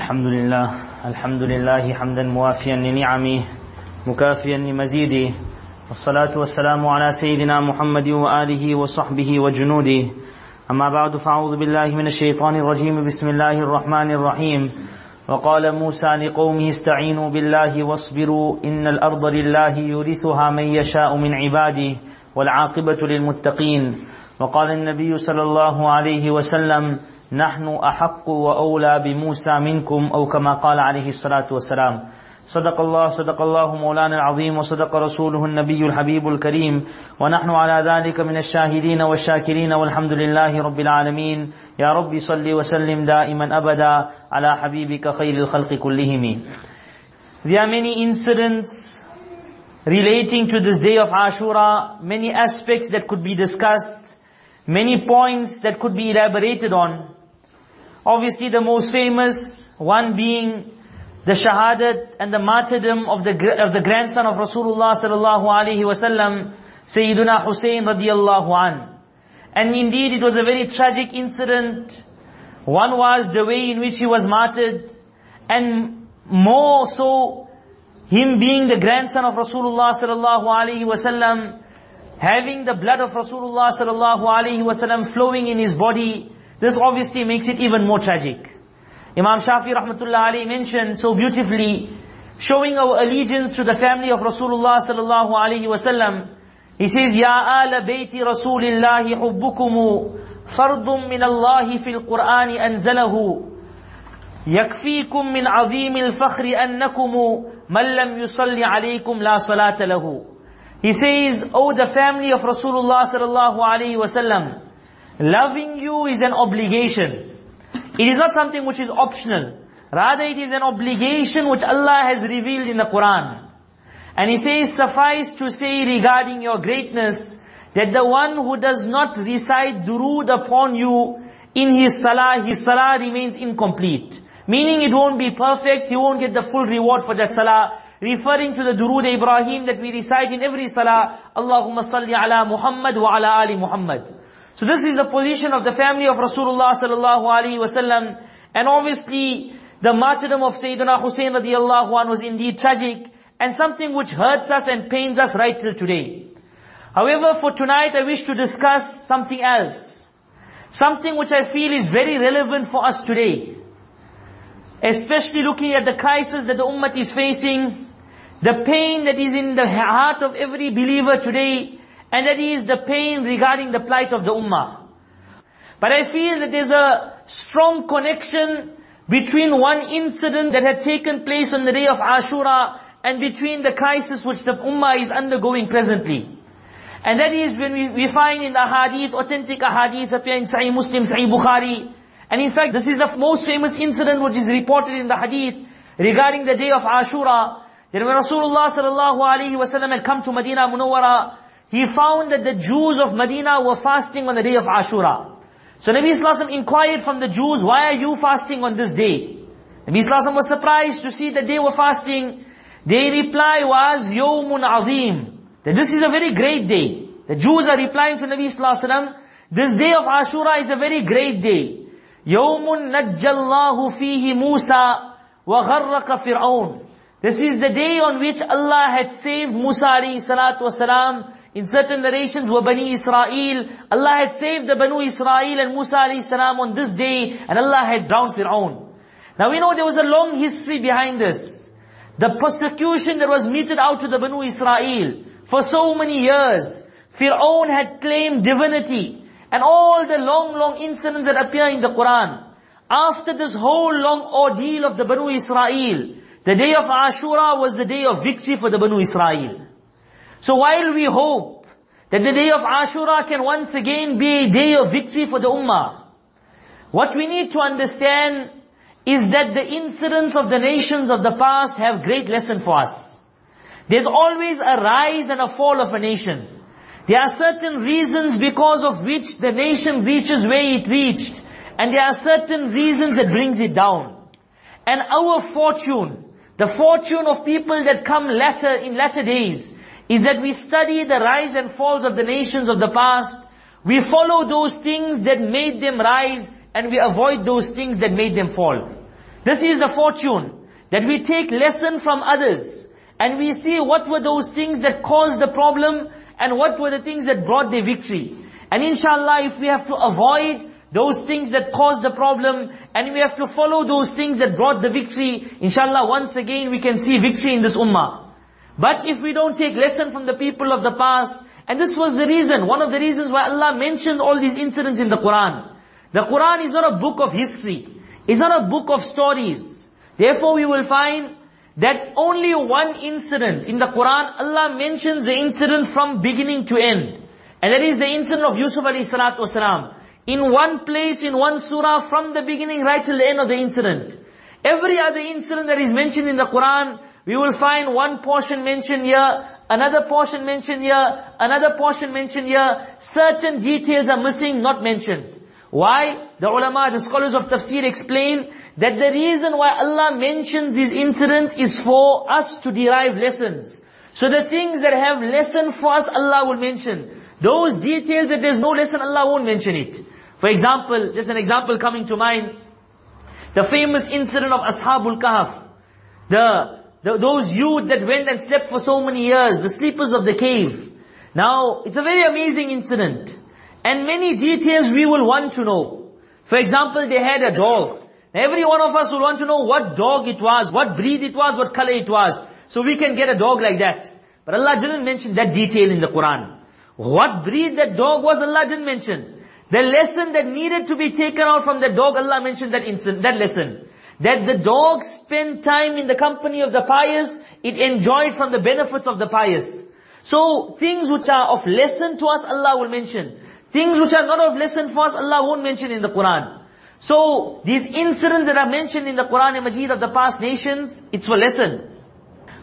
الحمد لله الحمد لله حمدا موافيا لنعمه مكافيا لمزيده والصلاة والسلام على سيدنا محمد وآله وصحبه وجنوده. أما بعد فأعوذ بالله من الشيطان الرجيم بسم الله الرحمن الرحيم. وقال موسى لقومه استعينوا بالله واصبروا إن الأرض لله يورثها من يشاء من عباده والعاقبة للمتقين. وقال النبي صلى الله عليه وسلم نحن أحق وأولى بموسى منكم أو كما قال عليه الصلاة والسلام. صدق الله صدق الله مولانا العظيم وصدق رسوله النبي الحبيب الكريم. ونحن على ذلك من الشاهدين والشاكرين والحمد لله رب العالمين. يا رب صل وسلم دائما أبدا على حبيبك خير الخلق كلهم. There are many incidents relating to this day of Ashura, many aspects that could be discussed, many points that could be elaborated on. Obviously the most famous one being the shahadat and the martyrdom of the of the grandson of Rasulullah sallallahu alaihi wasallam, Sayyiduna Hussein radiyallahu an. And indeed it was a very tragic incident. One was the way in which he was martyred, and more so him being the grandson of Rasulullah sallallahu alaihi wasallam, having the blood of Rasulullah sallallahu alaihi wasallam flowing in his body, this obviously makes it even more tragic. Imam Shafi rahmatullah alayhi mentioned so beautifully, showing our allegiance to the family of Rasulullah sallallahu alaihi wasallam. He says, Ya ala bayti Rasulillahi hubbukumu fardun min Allahi fil Qur'ani anzalahu. يكفيكم من عظيم الفخر أنكم من لم يصلي عليكم لا صلاة له. He says, Oh the family of Rasulullah sallallahu alaihi wasallam, loving you is an obligation. It is not something which is optional. Rather it is an obligation which Allah has revealed in the Quran. And He says, suffice to say regarding your greatness, that the one who does not recite durood upon you in his salah, his salah remains incomplete. Meaning it won't be perfect, he won't get the full reward for that salah. Referring to the durood Ibrahim that we recite in every salah, Allahumma salli ala Muhammad wa ala ali Muhammad. So this is the position of the family of Rasulullah sallallahu alaihi wasallam. And obviously, the martyrdom of Sayyidina Hussein radiallahu anhu was indeed tragic and something which hurts us and pains us right till today. However, for tonight I wish to discuss something else. Something which I feel is very relevant for us today. Especially looking at the crisis that the ummah is facing, the pain that is in the heart of every believer today, and that is the pain regarding the plight of the ummah. But I feel that there's a strong connection between one incident that had taken place on the day of Ashura and between the crisis which the ummah is undergoing presently. And that is when we, we find in the hadith, authentic hadith appear in Sahih Muslim, Sahih Bukhari. And in fact, this is the most famous incident which is reported in the hadith regarding the day of Ashura. That when Rasulullah sallallahu alaihi wasallam had come to Medina Munawwara, he found that the Jews of Medina were fasting on the day of Ashura. So Nabi Sallallahu inquired from the Jews, why are you fasting on this day? Nabi Wasallam was surprised to see that they were fasting. Their reply was, Yawmun Azim. That this is a very great day. The Jews are replying to Nabi Sallallahu this day of Ashura is a very great day. Yawmun Najjallahu fihi Musa wa gharraqa Fir'aun. This is the day on which Allah had saved Musa alayhi salatu wasalam in certain narrations were Bani Israel. Allah had saved the Banu Israel and Musa alayhi salam on this day and Allah had drowned Fir'aun. Now we know there was a long history behind this. The persecution that was meted out to the Banu Israel for so many years. Fir'aun had claimed divinity and all the long, long incidents that appear in the Quran. After this whole long ordeal of the Banu Israel, the day of Ashura was the day of victory for the Banu Israel. So while we hope that the day of Ashura can once again be a day of victory for the Ummah, what we need to understand is that the incidents of the nations of the past have great lesson for us. There's always a rise and a fall of a nation. There are certain reasons because of which the nation reaches where it reached, and there are certain reasons that brings it down. And our fortune, the fortune of people that come later in latter days, is that we study the rise and falls of the nations of the past, we follow those things that made them rise, and we avoid those things that made them fall. This is the fortune, that we take lesson from others, and we see what were those things that caused the problem, and what were the things that brought the victory. And inshallah, if we have to avoid those things that caused the problem, and we have to follow those things that brought the victory, inshallah, once again we can see victory in this ummah. But if we don't take lesson from the people of the past, and this was the reason, one of the reasons why Allah mentioned all these incidents in the Quran. The Quran is not a book of history. It's not a book of stories. Therefore we will find that only one incident in the Quran, Allah mentions the incident from beginning to end. And that is the incident of Yusuf alayhi salatu wasalam. In one place, in one surah, from the beginning right till the end of the incident. Every other incident that is mentioned in the Quran, we will find one portion mentioned here, another portion mentioned here, another portion mentioned here. Certain details are missing, not mentioned. Why? The ulama, the scholars of tafsir explain that the reason why Allah mentions these incidents is for us to derive lessons. So the things that have lesson for us, Allah will mention. Those details that there's no lesson, Allah won't mention it. For example, just an example coming to mind, the famous incident of Ashabul Kahf. The, the, those youth that went and slept for so many years, the sleepers of the cave. Now, it's a very amazing incident. And many details we will want to know. For example, they had a dog. Every one of us will want to know what dog it was, what breed it was, what color it was. So we can get a dog like that. But Allah didn't mention that detail in the Quran. What breed that dog was, Allah didn't mention. The lesson that needed to be taken out from that dog, Allah mentioned that incident, that lesson. That the dog spent time in the company of the pious, it enjoyed from the benefits of the pious. So, things which are of lesson to us, Allah will mention. Things which are not of lesson for us, Allah won't mention in the Quran. So, these incidents that are mentioned in the Quran and Majid of the past nations, it's for lesson.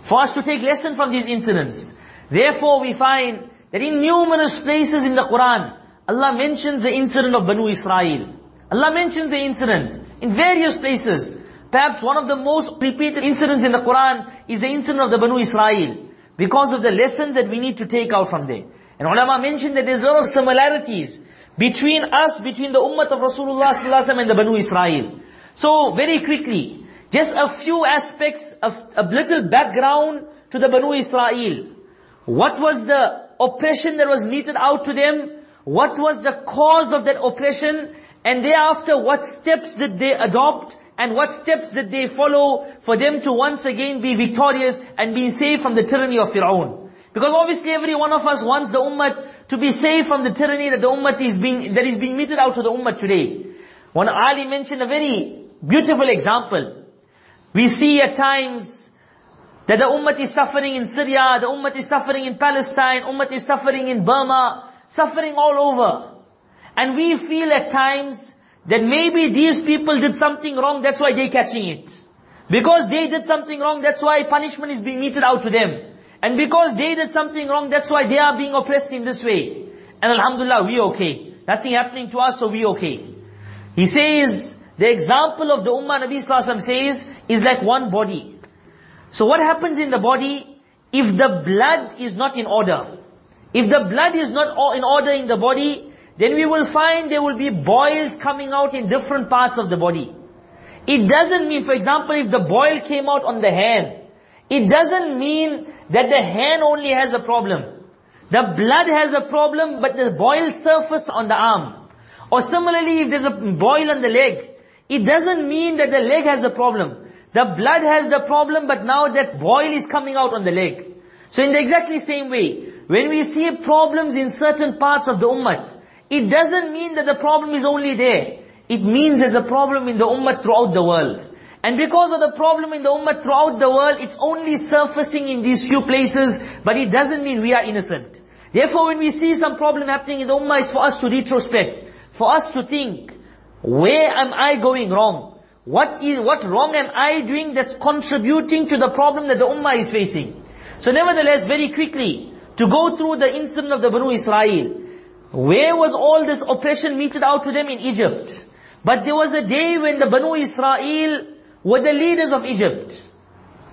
For us to take lesson from these incidents. Therefore, we find that in numerous places in the Quran, Allah mentions the incident of Banu Israel. Allah mentions the incident in various places. Perhaps one of the most repeated incidents in the Quran is the incident of the Banu Israel. Because of the lessons that we need to take out from there. And ulama mentioned that there's a lot of similarities between us, between the ummah of Rasulullah and the Banu Israel. So, very quickly, just a few aspects of a little background to the Banu Israel. What was the oppression that was meted out to them? What was the cause of that oppression? And thereafter, what steps did they adopt? And what steps did they follow for them to once again be victorious and be saved from the tyranny of Fir'aun? Because obviously every one of us wants the ummah to be saved from the tyranny that the ummah is being, that is being meted out to the ummah today. When Ali mentioned a very beautiful example. We see at times that the ummah is suffering in Syria, the ummah is suffering in Palestine, ummah is suffering in Burma, suffering all over. And we feel at times that maybe these people did something wrong, that's why they're catching it. Because they did something wrong, that's why punishment is being meted out to them. And because they did something wrong, that's why they are being oppressed in this way. And Alhamdulillah, we okay. Nothing happening to us, so we okay. He says, the example of the Ummah Nabi Sallallahu says, is like one body. So what happens in the body, if the blood is not in order, if the blood is not in order in the body, then we will find there will be boils coming out in different parts of the body. It doesn't mean, for example, if the boil came out on the hand, it doesn't mean that the hand only has a problem. The blood has a problem, but the boil surface on the arm. Or similarly, if there's a boil on the leg, it doesn't mean that the leg has a problem. The blood has the problem, but now that boil is coming out on the leg. So in the exactly same way, when we see problems in certain parts of the ummah, it doesn't mean that the problem is only there. It means there's a problem in the ummah throughout the world. And because of the problem in the ummah throughout the world, it's only surfacing in these few places, but it doesn't mean we are innocent. Therefore, when we see some problem happening in the ummah, it's for us to retrospect, for us to think, where am I going wrong? What is, what wrong am I doing that's contributing to the problem that the ummah is facing? So nevertheless, very quickly, to go through the incident of the Banu Israel, where was all this oppression meted out to them in Egypt? But there was a day when the Banu Israel were the leaders of Egypt.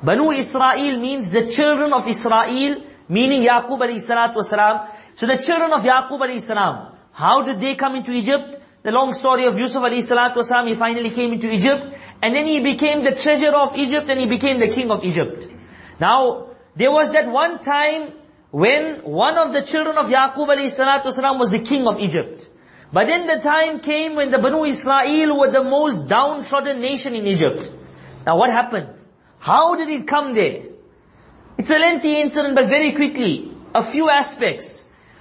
Banu Israel means the children of Israel, meaning Yaqub alayhi salatu. So the children of Yaqub alayhi salam, how did they come into Egypt? The long story of Yusuf alayhi salatu wasalam, he finally came into Egypt. and then he became the treasurer of Egypt and he became the king of Egypt. Now, there was that one time when one of the children of Yaqub alayhi salatu wasalam was the king of Egypt. But then the time came when the Banu Israel were the most downtrodden nation in Egypt. Now what happened? How did it come there? It's a lengthy incident, but very quickly, a few aspects.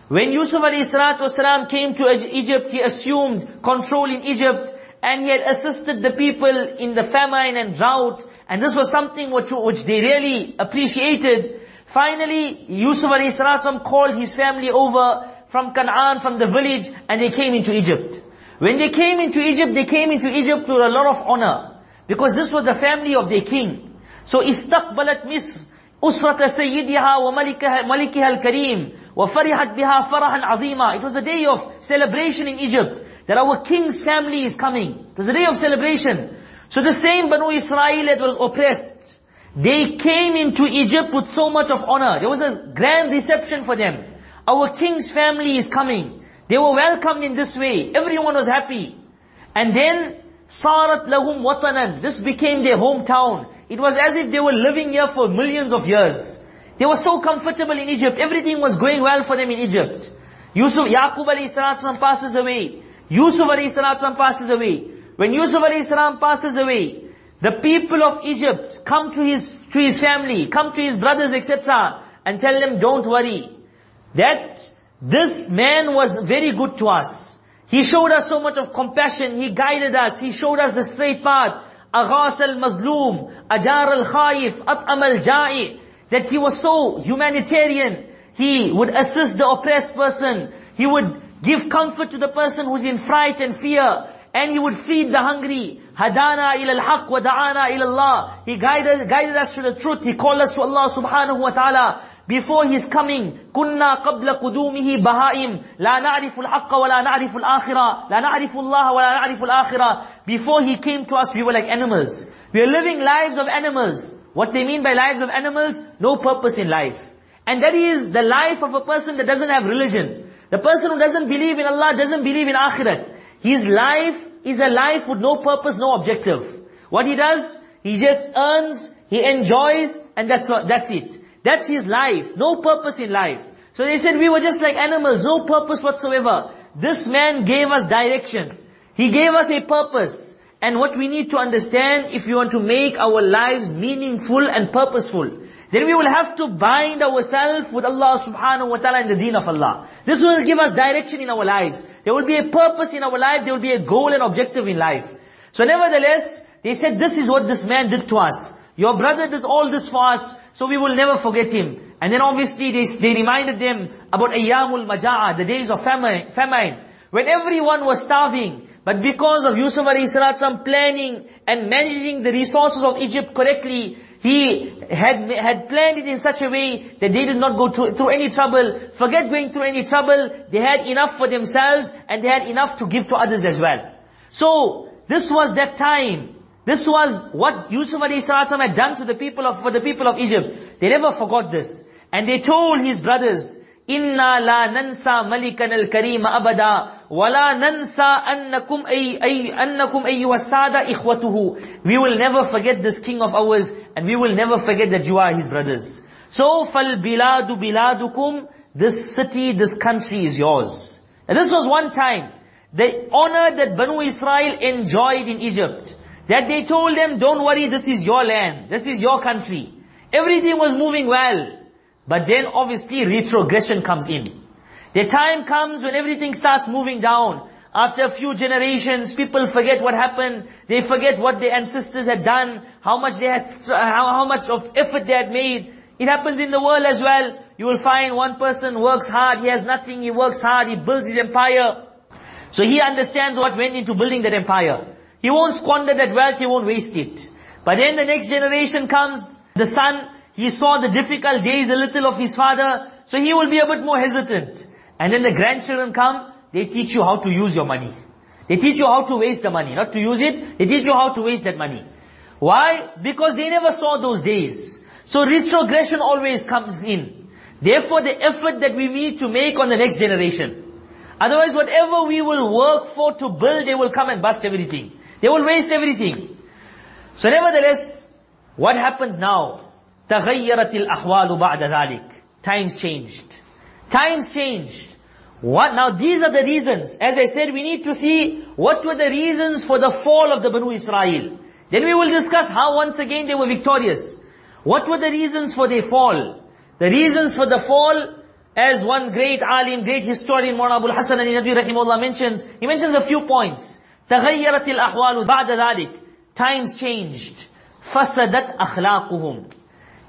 When Yusuf alayhi salatu wasalam came to Egypt, he assumed control in Egypt, and he had assisted the people in the famine and drought, and this was something which, which they really appreciated, Finally, Yusuf والسلام, called his family over from Canaan, from the village, and they came into Egypt. When they came into Egypt, they came into Egypt with a lot of honor, because this was the family of their king. So, استقبلت مصر أسرة سيدها وملكها ملكها الكريم وفرحت بها فرحا عظيما It was a day of celebration in Egypt that our king's family is coming. It was a day of celebration. So the same Banu Israel that was oppressed, they came into Egypt with so much of honor. There was a grand reception for them. Our king's family is coming. They were welcomed in this way. Everyone was happy. And then, Sarat lahum watanan. This became their hometown. It was as if they were living here for millions of years. They were so comfortable in Egypt. Everything was going well for them in Egypt. Yusuf, Yaqub alayhi salam passes away. Yusuf alayhi salam passes away. When Yusuf alayhi salam passes away, the people of Egypt come to his, to his family, come to his brothers, etc. and tell them, don't worry. That this man was very good to us. He showed us so much of compassion. He guided us. He showed us the straight path. Aghas al-mazloom, ajar al khayif, at'am al-ja'i. That he was so humanitarian. He would assist the oppressed person. He would give comfort to the person who's in fright and fear and he would feed the hungry hadana ila al-haq wa da'ana ila Allah he guided guided us to the truth he called us to Allah subhanahu wa ta'ala before his coming كنا قبل قدومه بهائم لا نعرف الحق ولا نعرف الآخرة لا نعرف الله ولا نعرف الآخرة before he came to us we were like animals we are living lives of animals what they mean by lives of animals no purpose in life and that is the life of a person that doesn't have religion the person who doesn't believe in Allah doesn't believe in akhirat his life is a life with no purpose no objective what he does he just earns he enjoys and that's that's it that's his life. No purpose in life. So they said we were just like animals, no purpose whatsoever. This man gave us direction. He gave us a purpose. And what we need to understand, if we want to make our lives meaningful and purposeful, then we will have to bind ourselves with Allah subhanahu wa ta'ala and the deen of Allah. This will give us direction in our lives. There will be a purpose in our life, there will be a goal and objective in life. So nevertheless, they said this is what this man did to us. Your brother did all this for us. So we will never forget him. And then obviously they, they reminded them about Ayyamul Maja'a, the days of famine, famine. When everyone was starving, but because of Yusuf alayhi planning and managing the resources of Egypt correctly, he had, had planned it in such a way that they did not go through, through any trouble. Forget going through any trouble. They had enough for themselves and they had enough to give to others as well. So, this was that time this was what Yusuf a.s. had done to the people of, for the people of Egypt. They never forgot this. And they told his brothers, إِنَّا لَا نَنْسَى مَلِكَنَا الْكَرِيمَ أَبَدًا وَلَا نَنْسَى أَنَّكُمْ أَيْ أَيْ أَنَّكُمْ أَيُّهَا السَّادَ إِخْوَتُهُ We will never forget this king of ours, and we will never forget that you are his brothers. So, فَالْبِلَادُ بِلَادُكُمْ This city, this country is yours. And this was one time. The honor that Banu Israel enjoyed in Egypt. That they told them, don't worry, this is your land, this is your country. Everything was moving well. But then obviously retrogression comes in. The time comes when everything starts moving down. After a few generations, people forget what happened. They forget what their ancestors had done, how much they had, how, much of effort they had made. It happens in the world as well. You will find one person works hard, he has nothing, he works hard, he builds his empire. So he understands what went into building that empire. He won't squander that wealth, he won't waste it. But then the next generation comes, the son, he saw the difficult days a little of his father, so he will be a bit more hesitant. And then the grandchildren come, they teach you how to use your money. They teach you how to waste the money, not to use it, they teach you how to waste that money. Why? Because they never saw those days. So retrogression always comes in. Therefore the effort that we need to make on the next generation. Otherwise whatever we will work for to build, they will come and bust everything. They will waste everything. So nevertheless, what happens now? تغيرت الأحوال بعد ذلك. Times changed. Times changed. What now? These are the reasons. As I said, we need to see what were the reasons for the fall of the Banu Israel. Then we will discuss how once again they were victorious. What were the reasons for their fall? The reasons for the fall, as one great alim, great historian, Mawlana Abu Hassan al-Nadwi rahimahullah mentions, he mentions a few points. تغيرت الأحوال بعد ذلك. Times changed. فسدت أخلاقهم.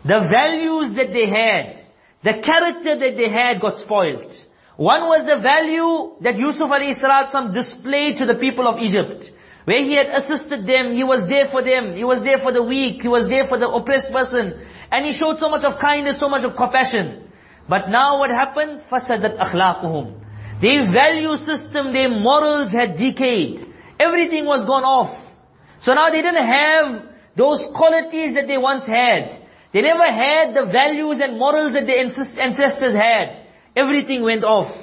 The values that they had, the character that they had got spoiled. One was the value that Yusuf alayhi salatu displayed to the people of Egypt. Where he had assisted them, he was there for them, he was there for the weak, he was there for the oppressed person. And he showed so much of kindness, so much of compassion. But now what happened? فَسَدَتْ أَخْلَاقُهُمْ Their value system, their morals had decayed. Everything was gone off. So now they didn't have those qualities that they once had. They never had the values and morals that their ancestors had. Everything went off.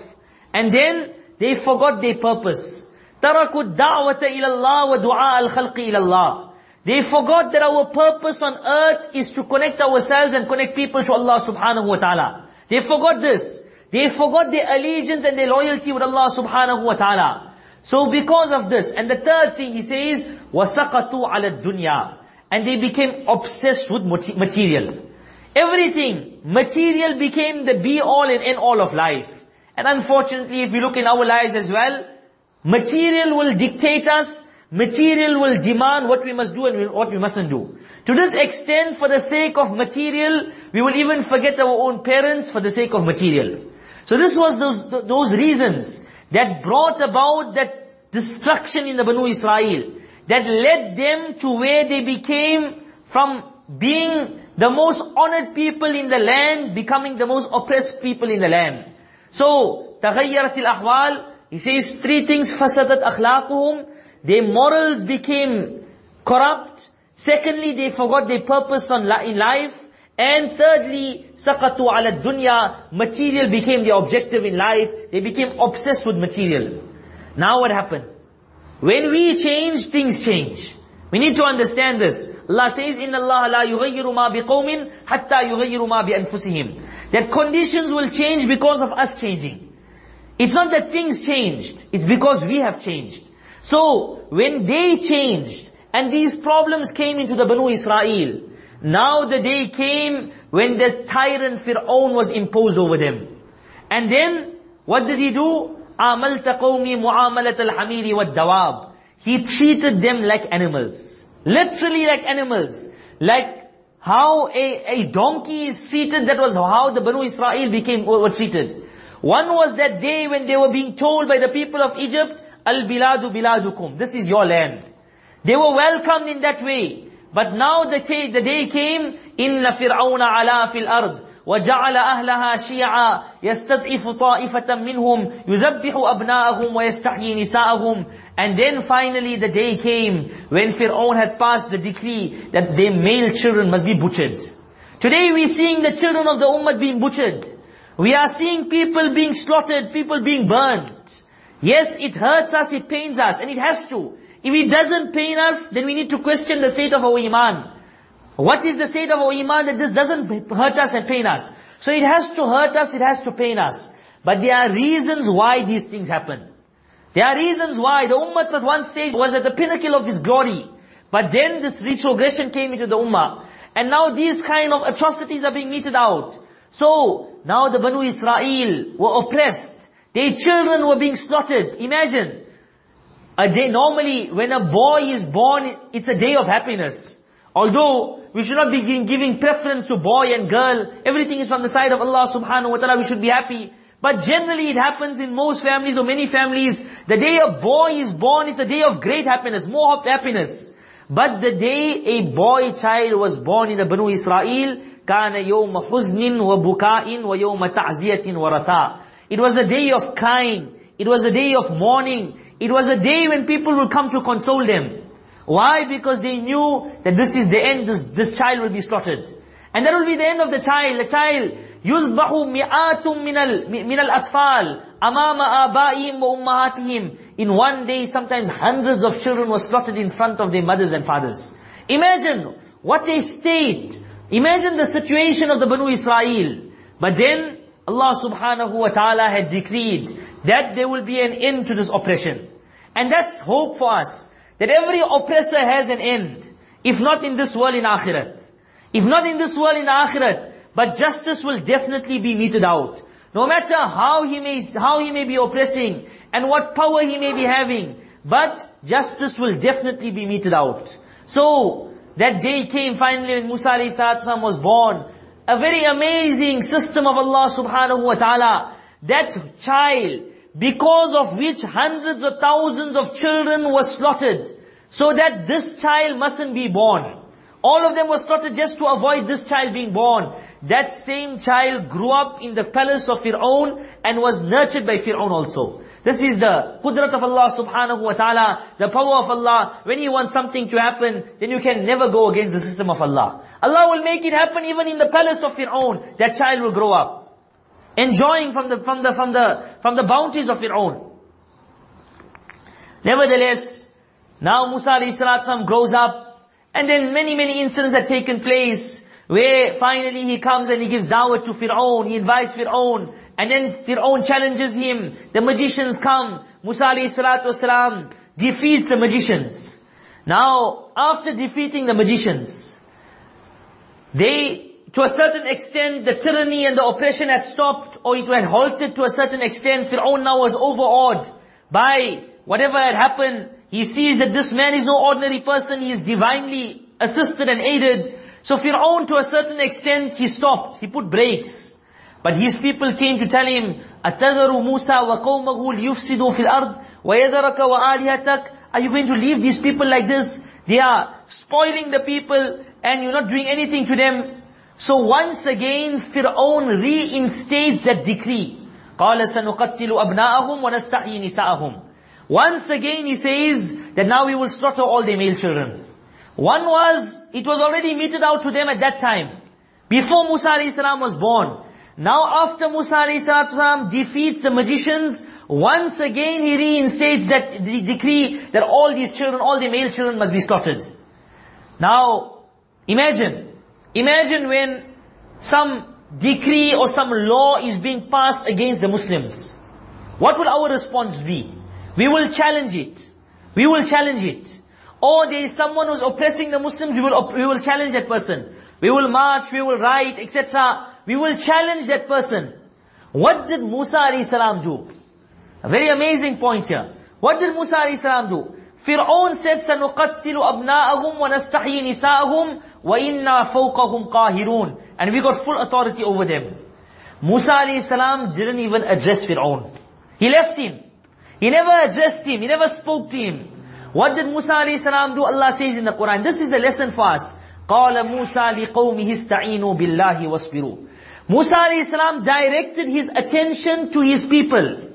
And then they forgot their purpose. تركوا الدعوة إلى الله ودعاء الخلق إلى الله. They forgot that our purpose on earth is to connect ourselves and connect people to Allah subhanahu wa ta'ala. They forgot this. They forgot their allegiance and their loyalty with Allah subhanahu wa ta'ala. So because of this, and the third thing he says, وَسَقَطُوا عَلَى الدُّنْيَا and they became obsessed with material. Everything, material became the be-all and end-all of life. And unfortunately, if we look in our lives as well, Material will dictate us, material will demand what we must do and what we mustn't do. To this extent, for the sake of material, we will even forget our own parents for the sake of material. So this was those, those reasons that brought about that destruction in the Banu Israel, that led them to where they became from being the most honored people in the land, becoming the most oppressed people in the land. So, تغيرت الأحوال he says three things, fasadat akhlaquhum, their morals became corrupt. Secondly, they forgot their purpose on in life. And thirdly, sakatu ala dunya, material became the objective in life. They became obsessed with material. Now what happened? When we change, things change. We need to understand this. Allah says, إِنَّ اللَّهَ لَا يُغَيِّرُ مَا بِقَوْمٍ حَتَّى يُغَيِّرُ مَا بِأَنفُسِهِمْ That conditions will change because of us changing. It's not that things changed. It's because we have changed. So, when they changed, and these problems came into the Banu Israel, now the day came when the tyrant Fir'aun was imposed over them. And then, what did he do? عَمَلْتَ قَوْمِي مُعَامَلَةَ الْحَمِيرِ وَالدَّوَابِ He treated them like animals. Literally like animals. Like how a, a donkey is treated, that was how the Banu Israel became, were treated. One was that day when they were being told by the people of Egypt, Al-biladu biladukum, this is your land. They were welcomed in that way. But now the, the day came, إِنَّ فِرْعَوْنَ عَلَى فِي الْأَرْضِ وَجَعَلَ أَهْلَهَا شِيَعًا يَسْتَضْعِفُ طَائِفَةً مِّنْهُمْ يُذَبِّحُ أَبْنَاءَهُمْ وَيَسْتَحْيِي نِسَاءَهُمْ And then finally the day came when Fir'aun had passed the decree that their male children must be butchered. Today we're seeing the children of the ummah being butchered. We are seeing people being slaughtered, people being burnt. Yes, it hurts us, it pains us, and it has to. If it doesn't pain us, then we need to question the state of our iman. What is the state of our iman that this doesn't hurt us and pain us? So it has to hurt us, it has to pain us. But there are reasons why these things happen. There are reasons why the ummah at one stage was at the pinnacle of its glory. But then this retrogression came into the ummah. And now these kind of atrocities are being meted out. So, now the Banu Israel were oppressed. Their children were being slaughtered. Imagine. A day, normally, when a boy is born, it's a day of happiness. Although, we should not be giving preference to boy and girl. Everything is from the side of Allah subhanahu wa ta'ala. We should be happy. But generally it happens in most families or many families, the day a boy is born, it's a day of great happiness, more of happiness. But the day a boy child was born in the Banu Israel, كان يوم حزن وبكاء ويوم تعزية ورثاء It was a day of crying. It was a day of mourning. It was a day when people will come to console them. Why? Because they knew that this is the end, this, this child will be slaughtered. And that will be the end of the child. The child, يذبح مئات من من الأطفال أمام آبائهم وأمهاتهم. In one day, sometimes hundreds of children were slaughtered in front of their mothers and fathers. Imagine what a state. Imagine the situation of the Banu Israel. But then Allah subhanahu wa ta'ala had decreed that there will be an end to this oppression. And that's hope for us. That every oppressor has an end. If not in this world, in akhirat. If not in this world, in akhirat. But justice will definitely be meted out. No matter how he may, how he may be oppressing and what power he may be having, but justice will definitely be meted out. So, that day came finally when Musa a.s. was born. A very amazing system of Allah subhanahu wa ta'ala. That child, because of which hundreds of thousands of children were slaughtered, so that this child mustn't be born. All of them were slaughtered just to avoid this child being born. That same child grew up in the palace of Fir'aun and was nurtured by Fir'aun also. This is the qudrat of Allah subhanahu wa ta'ala, the power of Allah. When He wants something to happen, then you can never go against the system of Allah. Allah will make it happen even in the palace of Fir'aun. That child will grow up. Enjoying from the, from the, from the, from the bounties of Fir'aun. Nevertheless, now Musa a.s. grows up, and then many, many incidents have taken place, where finally he comes and he gives dawah to Fir'aun, he invites Fir'aun, and then Fir'aun challenges him, the magicians come, Musa a.s. defeats the magicians. Now, after defeating the magicians, they, to a certain extent, the tyranny and the oppression had stopped, or it had halted to a certain extent. Fir'aun now was overawed by whatever had happened. He sees that this man is no ordinary person, he is divinely assisted and aided. So Fir'aun to a certain extent, he stopped, he put brakes. But his people came to tell him, أَتَذَرُ مُوسَى وَقَوْمَهُ لِيُفْسِدُوا فِي الْأَرْضِ وَيَذَرَكَ وَآلِهَتَكَ Are you going to leave these people like this? They are spoiling the people and you're not doing anything to them. So once again, Fir'aun reinstates that decree. قَالَ سَنُقَتِّلُ أَبْنَاءَهُمْ وَنَسْتَحْيِي نِسَاءَهُمْ once again he says that now we will slaughter all the male children. One was, it was already meted out to them at that time. Before Musa a.s. was born. Now after Musa a.s. defeats the magicians, once again he reinstates that the decree that all these children, all the male children must be slaughtered. Now, imagine, imagine when some decree or some law is being passed against the Muslims. What will our response be? We will challenge it. We will challenge it. Or there is someone who's oppressing the Muslims, we will, we will challenge that person. We will march, we will write, etc. We will challenge that person. What did Musa a.s. do? A very amazing point here. What did Musa a.s. do? Fir'aun said, سَنُقَتِّلُ أَبْنَاءَهُمْ وَنَسْتَحْيِي نِسَاءَهُمْ وَإِنَّا فَوْقَهُمْ قَاهِرُونَ And we got full authority over them. Musa a.s. didn't even address Fir'aun. He left him. He never addressed him. He never spoke to him. What did Musa a.s. do? Allah says in the Quran. This is a lesson for us. قَالَ مُوسَى لِقَوْمِهِ اسْتَعِينُوا بِاللَّهِ وَاصْبِرُوا Musa a.s. directed his attention to his people.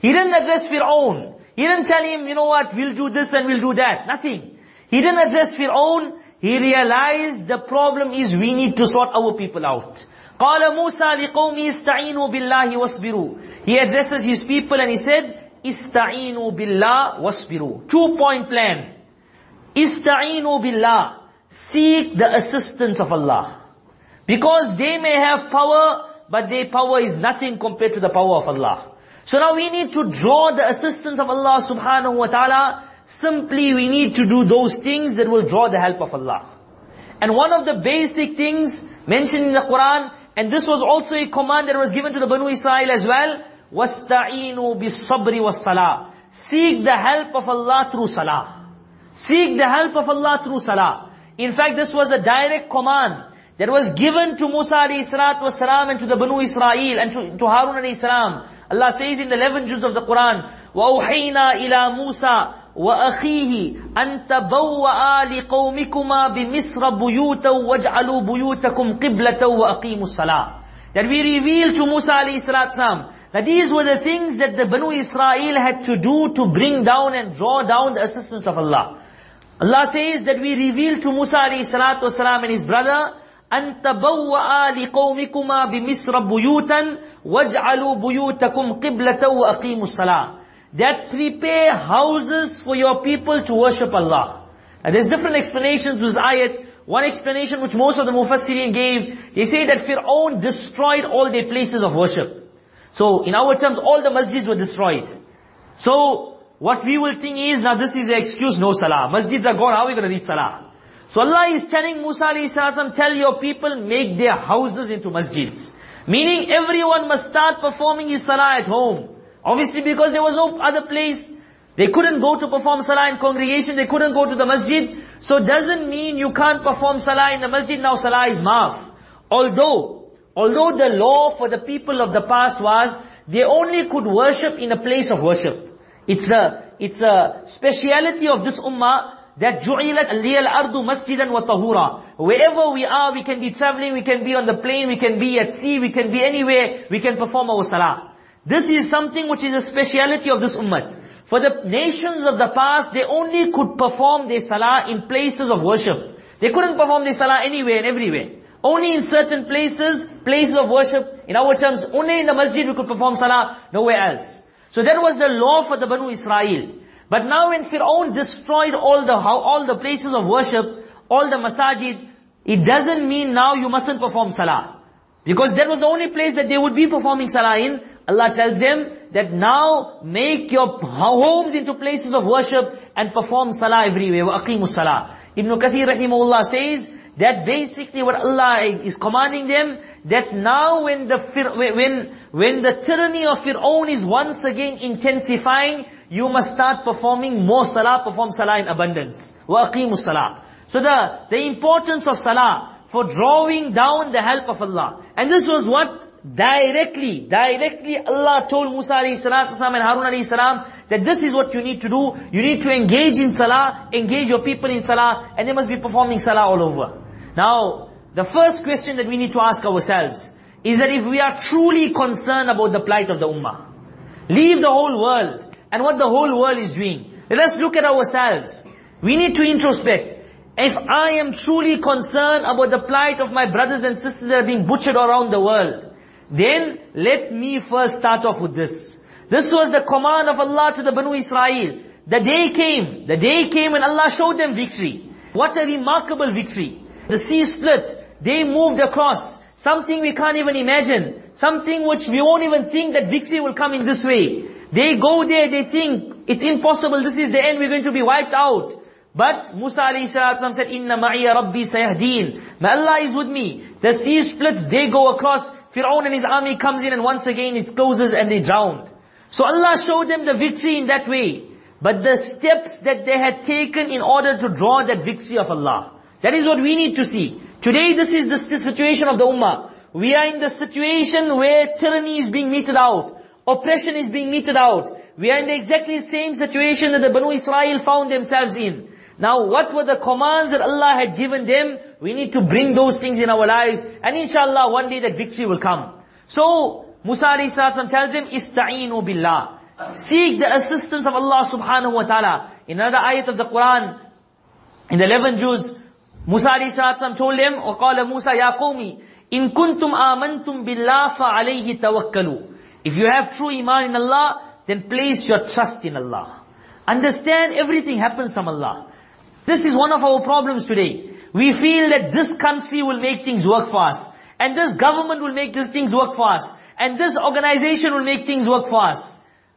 He didn't address Fir'aun. He didn't tell him, you know what, we'll do this and we'll do that. Nothing. He didn't address Fir'aun. He realized the problem is we need to sort our people out. قال موسى لقومه استعينوا بالله واصبروا. He addresses his people and he said, Ista'inu billah wasbiru. Two point plan. Ista'inu billah. Seek the assistance of Allah. Because they may have power, but their power is nothing compared to the power of Allah. So now we need to draw the assistance of Allah subhanahu wa ta'ala. Simply we need to do those things that will draw the help of Allah. And one of the basic things mentioned in the Quran, and this was also a command that was given to the Banu Israel as well, وَاسْتَعِينُوا بِالصَّبْرِ وَالصَّلَاةِ Seek the help of Allah through salah. Seek the help of Allah through salah. In fact, this was a direct command that was given to Musa alayhi salatu wasalam and to the Banu Israel and to, to Harun alayhi salam. Allah says in the 11 juz of the Quran, وَأُوحَيْنَا إِلَى مُوسَى وَأَخِيهِ أَن تَبَوَّآ لِقَوْمِكُمَا بِمِصْرَ بُيُوتًا وَاجْعَلُوا بُيُوتَكُمْ قِبْلَةً وَأَقِيمُوا الصَّلَاةَ That we revealed to Musa alayhi salatu that these were the things that the Banu Israel had to do to bring down and draw down the assistance of Allah. Allah says that we revealed to Musa alayhi salatu wasalam and his brother, أن تبوأ لقومكما بمصر بيوتا واجعلوا بيوتكم قبلة وأقيموا الصلاة that prepare houses for your people to worship Allah. And there's different explanations to this ayat. One explanation which most of the Mufassirin gave, they say that Fir'aun destroyed all their places of worship. So, in our terms, all the masjids were destroyed. So, what we will think is, now this is an excuse, no salah. Masjids are gone, how are we going to read salah? So Allah is telling Musa alayhi tell your people, make their houses into masjids. Meaning everyone must start performing his salah at home. Obviously because there was no other place. They couldn't go to perform salah in congregation, they couldn't go to the masjid. So doesn't mean you can't perform salah in the masjid, now salah is maaf. Although, although the law for the people of the past was, they only could worship in a place of worship. It's a, it's a speciality of this ummah, that جُعِلَتْ لِيَ الْأَرْضُ مَسْجِدًا وَطَهُورًا Wherever we are, we can be traveling, we can be on the plane, we can be at sea, we can be anywhere, we can perform our salah. This is something which is a speciality of this ummah. For the nations of the past, they only could perform their salah in places of worship. They couldn't perform their salah anywhere and everywhere. Only in certain places, places of worship, in our terms, only in the masjid we could perform salah, nowhere else. So that was the law for the Banu Israel. But now when Fir'aun destroyed all the, all the places of worship, all the masajid, it doesn't mean now you mustn't perform salah. Because that was the only place that they would be performing salah in. Allah tells them that now make your homes into places of worship and perform salah everywhere. وَأَقِيمُوا salah. Ibn Kathir rahimahullah says that basically what Allah is commanding them, that now when the when when the tyranny of Fir'aun is once again intensifying, you must start performing more salah, perform salah in abundance. وَأَقِيمُوا salah. So the, the importance of salah for drawing down the help of Allah. And this was what directly, directly Allah told Musa alayhi salatu and Harun alayhi salam that this is what you need to do. You need to engage in salah, engage your people in salah, and they must be performing salah all over. Now, the first question that we need to ask ourselves is that if we are truly concerned about the plight of the ummah, leave the whole world and what the whole world is doing. Let us look at ourselves. We need to introspect. If I am truly concerned about the plight of my brothers and sisters that are being butchered around the world, then let me first start off with this. This was the command of Allah to the Banu Israel. The day came, the day came when Allah showed them victory. What a remarkable victory. The sea split, they moved across. Something we can't even imagine. Something which we won't even think that victory will come in this way. They go there, they think, it's impossible, this is the end, we're going to be wiped out. But Musa alayhi said, Inna ma'iya rabbi sayahdeen. May Allah is with me. The sea splits, they go across, Fir'aun and his army comes in and once again it closes and they drown. So Allah showed them the victory in that way. But the steps that they had taken in order to draw that victory of Allah. That is what we need to see. Today this is the situation of the Ummah. We are in the situation where tyranny is being meted out. Oppression is being meted out. We are in the exactly same situation that the Banu Israel found themselves in. Now what were the commands that Allah had given them? We need to bring those things in our lives. And inshallah one day that victory will come. So, Musa a.s. tells him, Ista'inu billah. Seek the assistance of Allah subhanahu wa ta'ala. In another ayat of the Quran, in the 11 Juz, Musa a.s. told them, وَقَالَ مُوسَى يَا قَوْمِ إِن كُنْتُمْ آمَنْتُمْ بِاللَّهِ فَعَلَيْهِ تَوَكَّلُوا If you have true iman in Allah, then place your trust in Allah. Understand everything happens from Allah. This is one of our problems today. We feel that this country will make things work for us. And this government will make these things work for us. And this organization will make things work for us.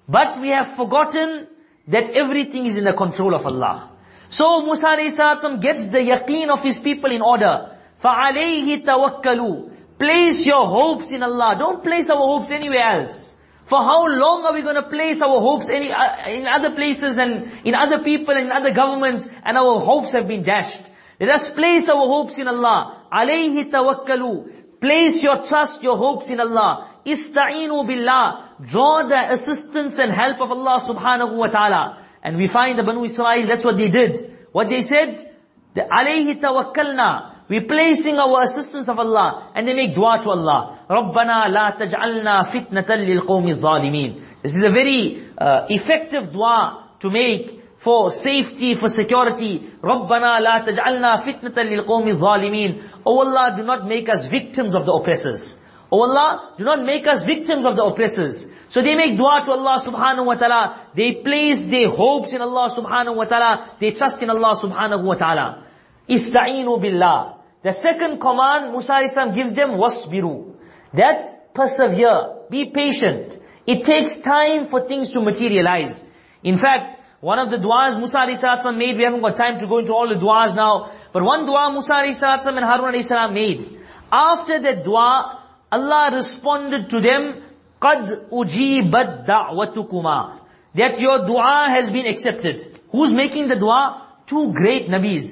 But we have forgotten that everything is in the control of Allah. So Musa a.s. gets the yaqeen of his people in order. فَعَلَيْهِ تَوَكَّلُوا Place your hopes in Allah. Don't place our hopes anywhere else. For how long are we going to place our hopes any, uh, in other places and in other people and in other governments and our hopes have been dashed? Let us place our hopes in Allah. Alayhi tawakkalu. Place your trust, your hopes in Allah. Ista'inu billah. Draw the assistance and help of Allah subhanahu wa ta'ala. And we find the Banu Israel, that's what they did. What they said, the alayhi tawakkalna. We're placing our assistance of Allah. And they make dua to Allah. رَبَّنَا لَا تَجْعَلْنَا فِتْنَةً لِلْقَوْمِ الظَّالِمِينَ This is a very uh, effective dua to make for safety, for security. رَبَّنَا لَا تَجْعَلْنَا فِتْنَةً لِلْقَوْمِ الظَّالِمِينَ Oh Allah, do not make us victims of the oppressors. Oh Allah, do not make us victims of the oppressors. So they make dua to Allah subhanahu wa ta'ala. They place their hopes in Allah subhanahu wa ta'ala. They trust in Allah subhanahu wa ta'ala. Ista'inu billah. The second command Musa Islam gives them, wasbiru. That persevere, be patient. It takes time for things to materialize. In fact, one of the du'as Musa Islam made, we haven't got time to go into all the du'as now, but one dua Musa Islam and Harun Islam made. After that dua, Allah responded to them, قَدْ أُجِيبَتْ دَعْوَتُكُمَا That your dua has been accepted. Who's making the dua? Two great Nabis.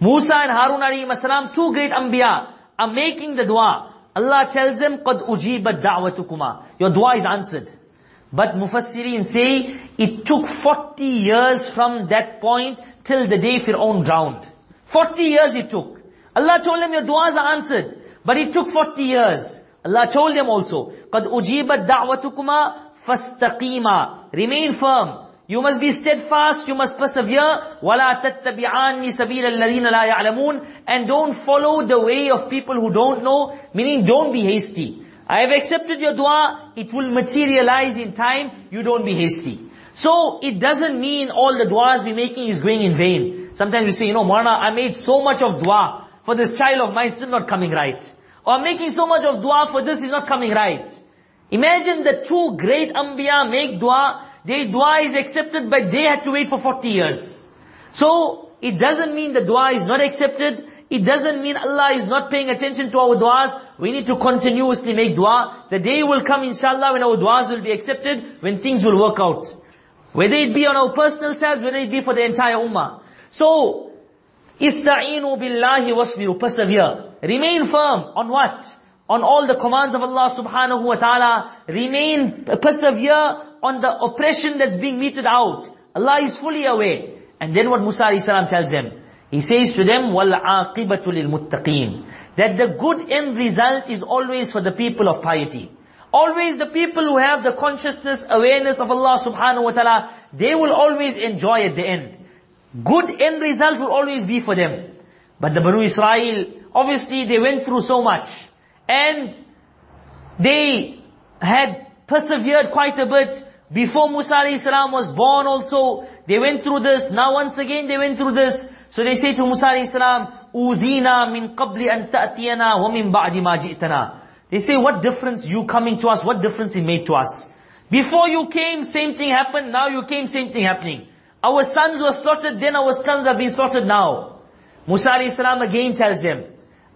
Musa and Harun alayhi salam, two great Anbiya, are making the dua. Allah tells them, قَدْ أُجِيبَتْ دَعْوَتُكُمَا Your dua is answered. But Mufassirin say, it took 40 years from that point till the day Fir'aun drowned. 40 years it took. Allah told them, your duas are answered. But it took 40 years. Allah told them also, قَدْ أُجِيبَتْ دَعْوَتُكُمَا فَاسْتَقِيمَا Remain firm. You must be steadfast, you must persevere. وَلَا تَتَّبِعَانِ سَبِيلَ الَّذِينَ لَا يَعْلَمُونَ And don't follow the way of people who don't know, meaning don't be hasty. I have accepted your dua, it will materialize in time, you don't be hasty. So, it doesn't mean all the duas we're making is going in vain. Sometimes you say, you know, Moulana, I made so much of dua for this child of mine, still not coming right. Or making so much of dua for this, is not coming right. Imagine the two great Anbiya make dua, their dua is accepted, but they had to wait for 40 years. So, it doesn't mean the dua is not accepted, it doesn't mean Allah is not paying attention to our duas. We need to continuously make dua. The day will come inshallah when our duas will be accepted, when things will work out. Whether it be on our personal selves, whether it be for the entire ummah. So, Ista'inu billahi wasbiru, persevere. Remain firm on what? On all the commands of Allah subhanahu wa ta'ala. Remain, persevere on the oppression that's being meted out. Allah is fully aware. And then what Musa salam tells them? He says to them, وَالْعَاقِبَةُ لِلْمُتَّقِينَ That the good end result is always for the people of piety. Always the people who have the consciousness, awareness of Allah subhanahu wa ta'ala, they will always enjoy at the end. Good end result will always be for them. But the Banu Israel, obviously they went through so much. And they had persevered quite a bit. Before Musa salam was born also, they went through this. Now once again they went through this. So they say to Musa salam, Uzina min qabli an ta'tiyana wa min ba'di ma ji'tana. They say, what difference you coming to us, what difference it made to us? Before you came, same thing happened, now you came, same thing happening. Our sons were slaughtered, then our sons have been slaughtered now. Musa salam again tells them,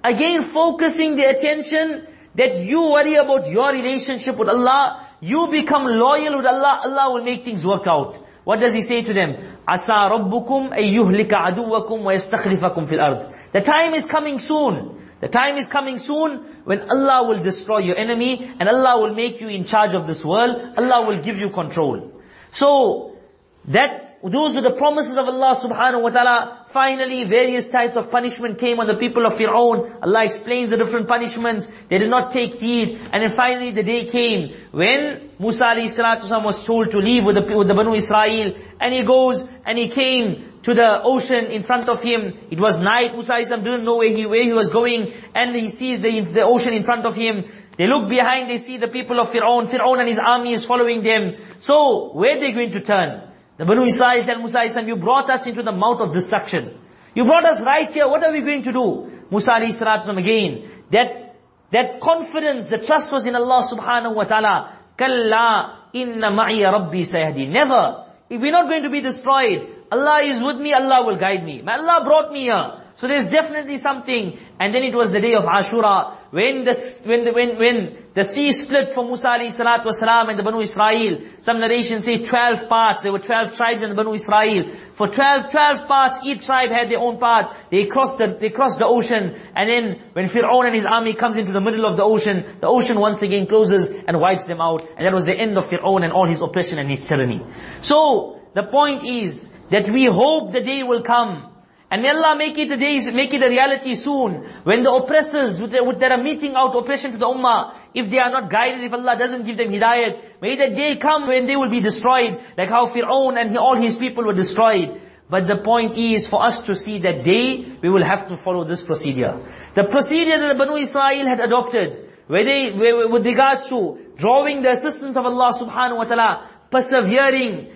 again focusing the attention that you worry about your relationship with Allah, you become loyal with Allah, Allah will make things work out. What does he say to them? Asa rabbukum ayyuhlika aduwakum wa yastakhlifakum fil ard. The time is coming soon. The time is coming soon when Allah will destroy your enemy and Allah will make you in charge of this world. Allah will give you control. So, that those were the promises of Allah subhanahu wa ta'ala. Finally, various types of punishment came on the people of Fir'aun. Allah explains the different punishments. They did not take heed. And then finally the day came when Musa Ali was told to leave with the, with the Banu Israel. And he goes and he came to the ocean in front of him. It was night. Musa didn't know where he, where he was going. And he sees the, the ocean in front of him. They look behind, they see the people of Fir'aun. Fir'aun and his army is following them. So, where are they going to turn? The Banu Israel tell Musa Islam, you brought us into the mouth of destruction. You brought us right here, what are we going to do? Musa Islam again, that, that confidence, the trust was in Allah subhanahu wa ta'ala. Kalla inna ma'iya rabbi sayahdi. Never. If we're not going to be destroyed, Allah is with me, Allah will guide me. Allah brought me here. So there's definitely something. And then it was the day of Ashura, when the, when the, when, when the sea split for Musa alayhi salatu wasalam and the Banu Israel. Some narrations say 12 parts. There were 12 tribes in the Banu Israel. For 12, 12 parts, each tribe had their own part. They crossed the, they crossed the ocean. And then when Fir'aun and his army comes into the middle of the ocean, the ocean once again closes and wipes them out. And that was the end of Fir'aun and all his oppression and his tyranny. So, the point is that we hope the day will come and may Allah make it a day, make it a reality soon. When the oppressors, that are meting out oppression to the ummah, if they are not guided, if Allah doesn't give them hidayat, may the day come when they will be destroyed, like how Fir'aun and all his people were destroyed. But the point is, for us to see that day, we will have to follow this procedure. The procedure that the Banu Israel had adopted, where they, where, with regards to drawing the assistance of Allah subhanahu wa ta'ala, persevering,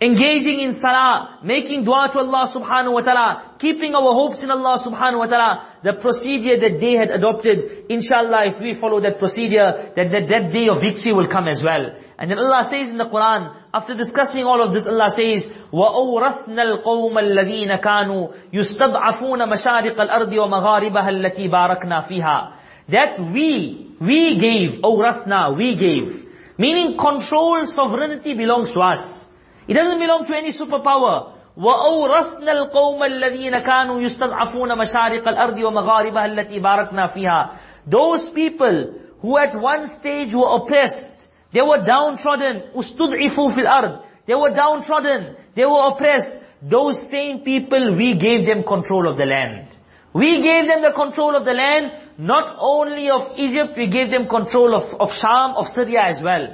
engaging in salah, making dua to Allah subhanahu wa ta'ala, keeping our hopes in Allah subhanahu wa ta'ala, the procedure that they had adopted, inshallah if we follow that procedure, that, that, that day of victory will come as well. And then Allah says in the Quran, after discussing all of this, Allah says, وَأَوْرَثْنَا الْقَوْمَ الَّذِينَ كَانُوا يُسْتَضْعَفُونَ مَشَارِقَ الْأَرْضِ وَمَغَارِبَهَا الَّتِي بَارَكْنَا فِيهَا That we, we gave, أَوْرَثْنَا, we gave. Meaning control, sovereignty belongs to us. It doesn't belong to any superpower. وَأَوْرَثْنَا الْقَوْمَ الَّذِينَ كَانُوا يُسْتَضْعَفُونَ مَشَارِقَ الْأَرْضِ وَمَغَارِبَهَا الَّتِي بَارَكْنَا فِيهَا Those people who at one stage were oppressed, they were downtrodden. Ustud'ifu fil ard. They were downtrodden. They were oppressed. Those same people, we gave them control of the land. We gave them the control of the land, not only of Egypt, we gave them control of, of Sham, of Syria as well.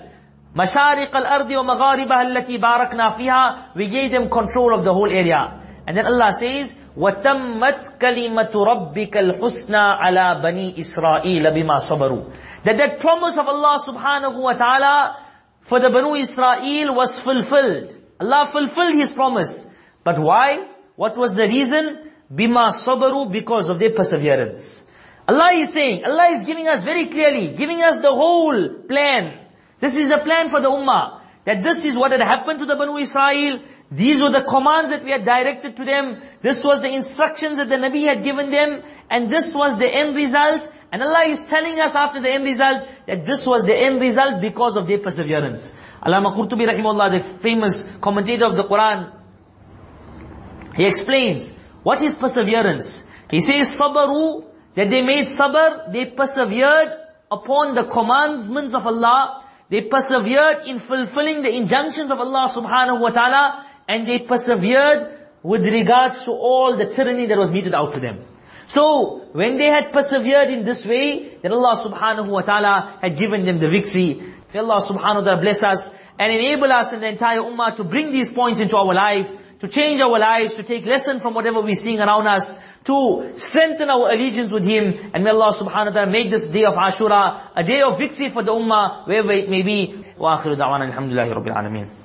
مشارق الأرض ومغاربها التي باركنا فيها We gave them control of the whole area. And then Allah says, وَتَمَّتْ كَلِمَةُ رَبِّكَ الْحُسْنَى عَلَى بَنِي إِسْرَائِيلَ بِمَا صَبَرُوا That that promise of Allah subhanahu wa ta'ala for the Banu Israel was fulfilled. Allah fulfilled His promise. But why? What was the reason? Bima sabaru because of their perseverance. Allah is saying, Allah is giving us very clearly, giving us the whole plan. This is the plan for the ummah. That this is what had happened to the Banu Israel. These were the commands that we had directed to them. This was the instructions that the Nabi had given them. And this was the end result. And Allah is telling us after the end result that this was the end result because of their perseverance. Allama Qurtubi rahimahullah, the famous commentator of the Quran, he explains, what is perseverance? He says, sabaru, that they made sabr, they persevered upon the commandments of Allah, they persevered in fulfilling the injunctions of Allah subhanahu wa ta'ala, and they persevered with regards to all the tyranny that was meted out to them. So, when they had persevered in this way, then Allah subhanahu wa ta'ala had given them the victory. May Allah subhanahu wa ta'ala bless us and enable us and the entire ummah to bring these points into our life, to change our lives, to take lesson from whatever we're seeing around us, to strengthen our allegiance with Him. And may Allah subhanahu wa ta'ala make this day of Ashura a day of victory for the ummah, wherever it may be. وآخر دعوانا الحمد لله رب العالمين